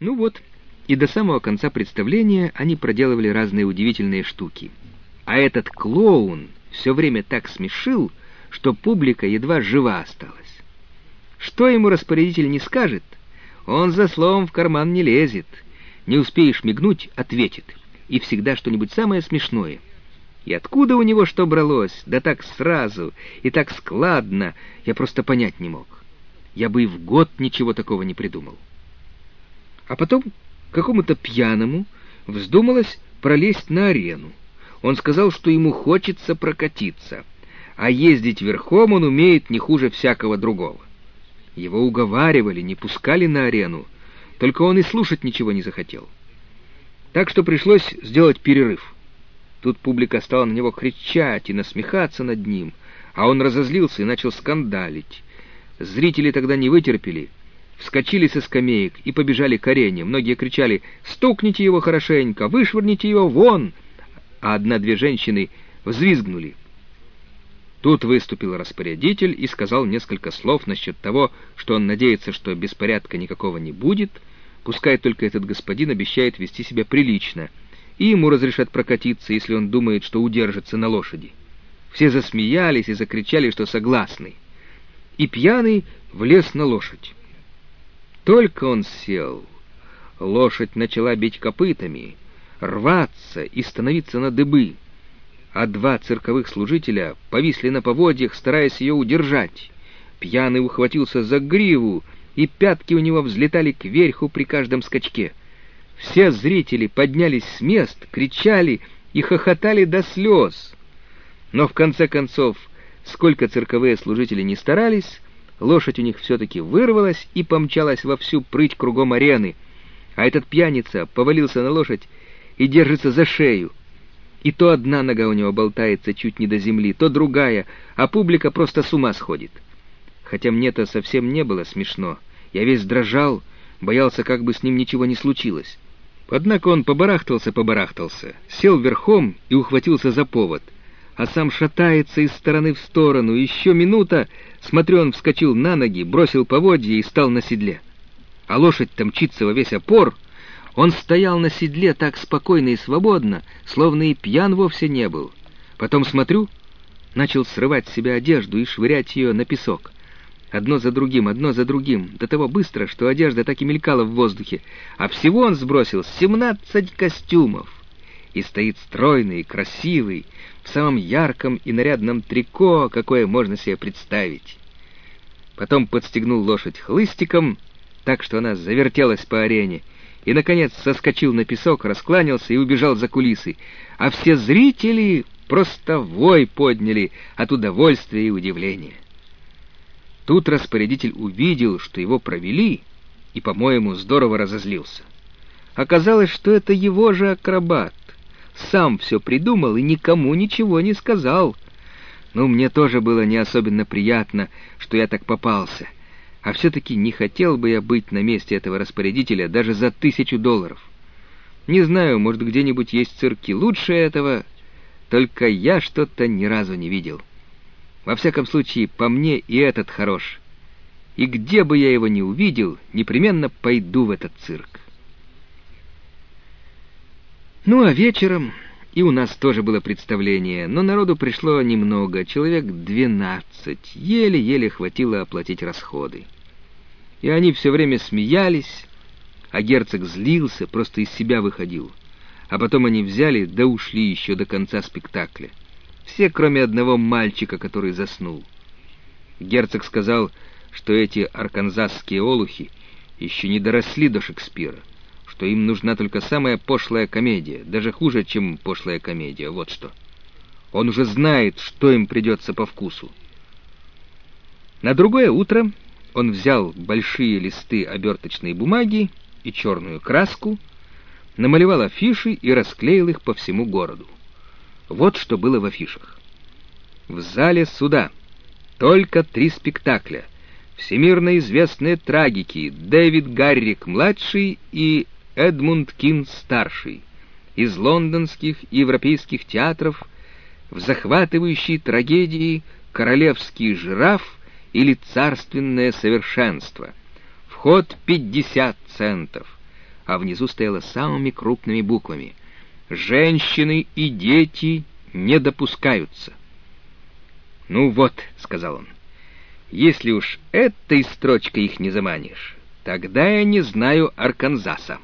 Ну вот, и до самого конца представления они проделывали разные удивительные штуки. А этот клоун все время так смешил, что публика едва жива осталась. Что ему распорядитель не скажет, он за словом в карман не лезет. Не успеешь мигнуть — ответит. И всегда что-нибудь самое смешное. И откуда у него что бралось, да так сразу и так складно, я просто понять не мог. Я бы и в год ничего такого не придумал. А потом какому-то пьяному вздумалось пролезть на арену. Он сказал, что ему хочется прокатиться, а ездить верхом он умеет не хуже всякого другого. Его уговаривали, не пускали на арену, только он и слушать ничего не захотел. Так что пришлось сделать перерыв. Тут публика стала на него кричать и насмехаться над ним, а он разозлился и начал скандалить. Зрители тогда не вытерпели — вскочили со скамеек и побежали к арене. Многие кричали «Стукните его хорошенько! Вышвырните его вон!» А одна-две женщины взвизгнули. Тут выступил распорядитель и сказал несколько слов насчет того, что он надеется, что беспорядка никакого не будет, пускай только этот господин обещает вести себя прилично, и ему разрешат прокатиться, если он думает, что удержится на лошади. Все засмеялись и закричали, что согласны. И пьяный влез на лошадь. Только он сел, лошадь начала бить копытами, рваться и становиться на дыбы, а два цирковых служителя повисли на поводьях, стараясь ее удержать. Пьяный ухватился за гриву, и пятки у него взлетали кверху при каждом скачке. Все зрители поднялись с мест, кричали и хохотали до слез. Но в конце концов, сколько цирковые служители не старались, Лошадь у них все-таки вырвалась и помчалась во всю прыть кругом арены, а этот пьяница повалился на лошадь и держится за шею. И то одна нога у него болтается чуть не до земли, то другая, а публика просто с ума сходит. Хотя мне-то совсем не было смешно. Я весь дрожал, боялся, как бы с ним ничего не случилось. Однако он побарахтался-побарахтался, сел верхом и ухватился за повод — а сам шатается из стороны в сторону. Еще минута, смотрю, он вскочил на ноги, бросил поводья и стал на седле. А лошадь-то мчится во весь опор. Он стоял на седле так спокойно и свободно, словно и пьян вовсе не был. Потом смотрю, начал срывать с себя одежду и швырять ее на песок. Одно за другим, одно за другим, до того быстро, что одежда так и мелькала в воздухе, а всего он сбросил семнадцать костюмов. И стоит стройный, красивый, в самом ярком и нарядном трико, какое можно себе представить. Потом подстегнул лошадь хлыстиком, так что она завертелась по арене, и, наконец, соскочил на песок, раскланялся и убежал за кулисы, а все зрители просто вой подняли от удовольствия и удивления. Тут распорядитель увидел, что его провели, и, по-моему, здорово разозлился. Оказалось, что это его же акробат сам все придумал и никому ничего не сказал. Ну, мне тоже было не особенно приятно, что я так попался. А все-таки не хотел бы я быть на месте этого распорядителя даже за тысячу долларов. Не знаю, может, где-нибудь есть цирки лучше этого, только я что-то ни разу не видел. Во всяком случае, по мне и этот хорош. И где бы я его ни увидел, непременно пойду в этот цирк. Ну, а вечером и у нас тоже было представление, но народу пришло немного, человек двенадцать, еле-еле хватило оплатить расходы. И они все время смеялись, а герцог злился, просто из себя выходил. А потом они взяли да ушли еще до конца спектакля. Все, кроме одного мальчика, который заснул. Герцог сказал, что эти арканзасские олухи еще не доросли до Шекспира что им нужна только самая пошлая комедия, даже хуже, чем пошлая комедия, вот что. Он уже знает, что им придется по вкусу. На другое утро он взял большие листы оберточной бумаги и черную краску, намалевал афиши и расклеил их по всему городу. Вот что было в афишах. В зале суда только три спектакля. Всемирно известные трагики Дэвид Гаррик-младший и Эдмунд Кин-старший из лондонских и европейских театров в захватывающей трагедии «Королевский жираф» или «Царственное совершенство». Вход 50 центов. а внизу стояло самыми крупными буквами «Женщины и дети не допускаются». «Ну вот», — сказал он, — «если уж этой строчкой их не заманишь, тогда я не знаю Арканзаса».